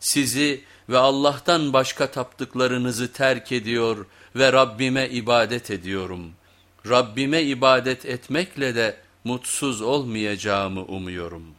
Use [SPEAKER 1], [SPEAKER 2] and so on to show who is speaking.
[SPEAKER 1] sizi ve Allah'tan başka taptıklarınızı terk ediyor ve Rabbime ibadet ediyorum. Rabbime ibadet etmekle de mutsuz olmayacağımı umuyorum.''